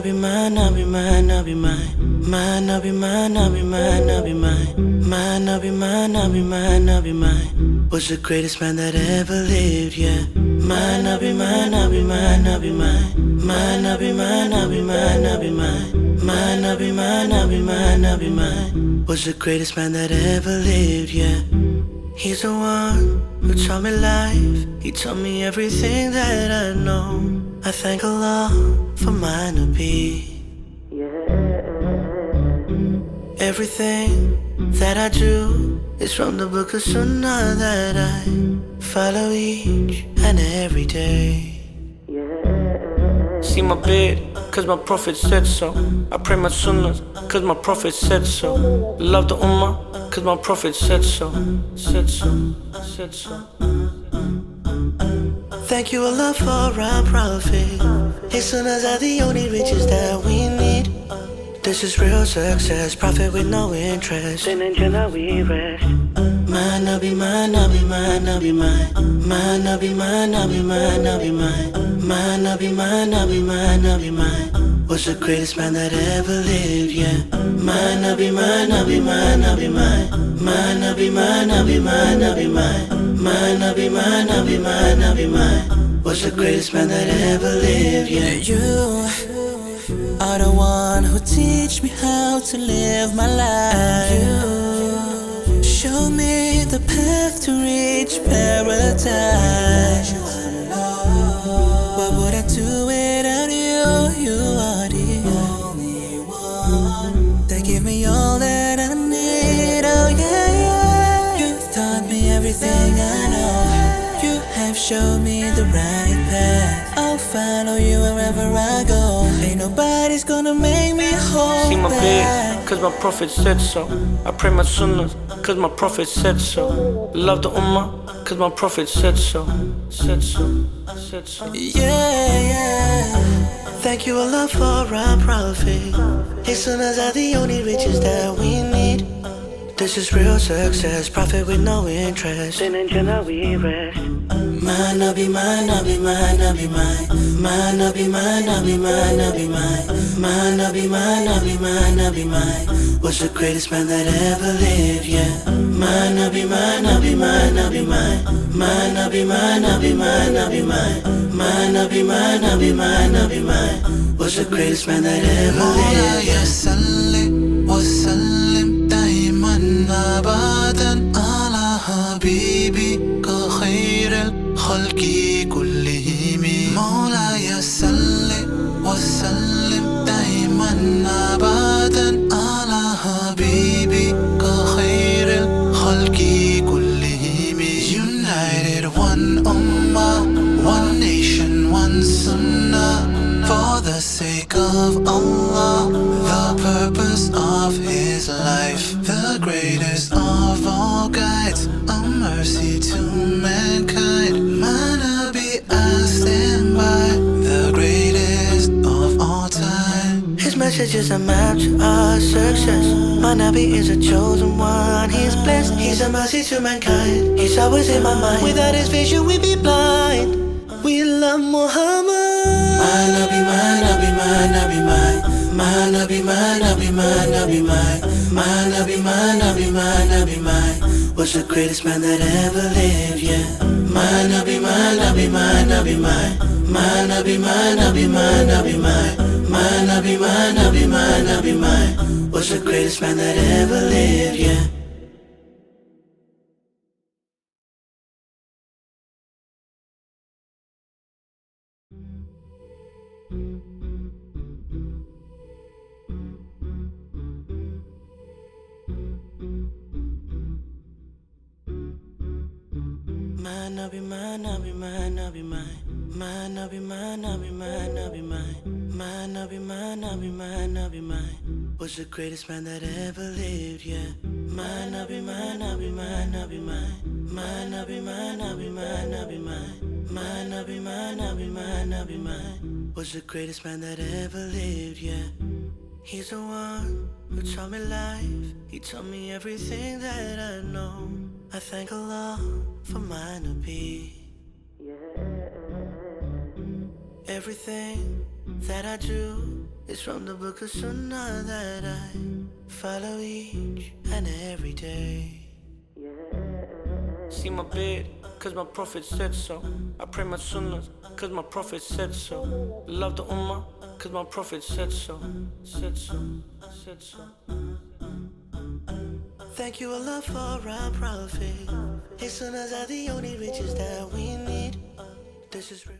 I'll be mine, I'll be mine, I'll be mine. Mine, I'll be mine, I'll be mine, I'll be mine. Mine, I'll be mine, I'll be mine, I'll be mine. Was the greatest man that ever lived, yeah. Mine, I'll be mine, I'll be mine, I'll be mine. Mine, I'll be mine, I'll be mine, I'll be mine. Mine, I'll be mine, I'll be mine, I'll be mine. Was the greatest man that ever lived, yeah. He's the one who taught me life. He taught me everything that I know. I thank Allah for mine to be. Everything that I do is from the book of Sunnah that I follow each and every day. See my bed, cause my prophet said so. I pray my sunnahs, cause my prophet said so. Love the ummah, cause my prophet said so. Said so, said so. Thank you Allah for our prophet. His sunnahs are the only riches that we need. This is real success, profit with no interest. Then in Jannah we rest. Mine, I'll be mine, I'll be mine, I'll be mine. Mine, I'll be mine, I'll be mine, I'll be mine. Mine, I'll be mine, I'll be mine, I'll be mine. Was the greatest man that ever lived, yeah. Mine, I'll be mine, I'll be mine, I'll be mine. Mine, I'll be mine, I'll be mine, I'll be mine. Mine, I'll be mine, I'll be mine, I'll be mine. Was the greatest man that ever lived, yeah. You are the one who teach me how to live my life. You show me the path to reach paradise. What would I do without you? You are the only one that give me all that I need. Oh yeah, yeah. You taught me everything I know. You have me the right path. I'll follow you wherever I go. Ain't nobody's gonna make me hold See my bed, cause my prophet said so. I pray my sunnahs, cause my prophet said so. Love the ummah, cause my prophet said so. Said so, said so. Yeah, yeah. Thank you Allah for our prophet. His sunnahs are the only riches that we need. This is real success, profit with no interest. Then in Jannah we rest. My nabi, my be my nabi, be My nabi, be mine. my nabi, be My nabi, be mine, my be mine. Was the greatest man that ever lived, yeah My nabi, my be my nabi, be mine, nabi, be mine. my nabi, be My nabi, be mine, my be mine. Was the greatest man that ever lived, yeah greatest of all guides, a mercy to mankind. Mana be I stand by the greatest of all time. His message is a map to our success. My Nabi is a chosen one. He's blessed. He's a mercy to mankind. He's always in my mind. Without his vision, we'd be blind. We love Muhammad. I'll be I'll be mine, be mine. Mine, be mine, I'll be mine, I'll be mine. Mine, I'll be mine, I'll be mine, I'll be mine. Was the greatest man that ever lived, yeah. Mine, I'll be mine, I'll be mine, I'll be mine. Mine, I'll be mine, I'll be mine, I'll be mine. Mine, I'll be mine, I'll be mine, I'll be mine. Was the greatest man that ever lived, yeah. Mine, I'll be mine, I'll be mine, I'll be mine. Mine, I'll be mine, I'll be mine, I'll be mine. Mine, I'll be mine, I'll be mine, I'll be mine. Was the greatest man that ever lived, yeah. Mine, I'll be mine, I'll be mine, I'll be mine. Mine, I'll be mine, I'll be mine, I'll be mine. Mine, I'll be mine, I'll be mine, I'll be mine. Was the greatest man that ever lived, yeah. He's the one who taught me life. He taught me everything that I know. I thank Allah for mine to be. Everything that I do is from the book of Sunnah that I follow each and every day. See my bed, cause my prophet said so. I pray my sunnahs, cause my prophet said so. Love the ummah, cause my prophet said so. Said so, said so. Thank you Allah for our prophet. His sunnahs are the only riches that we need. This is real.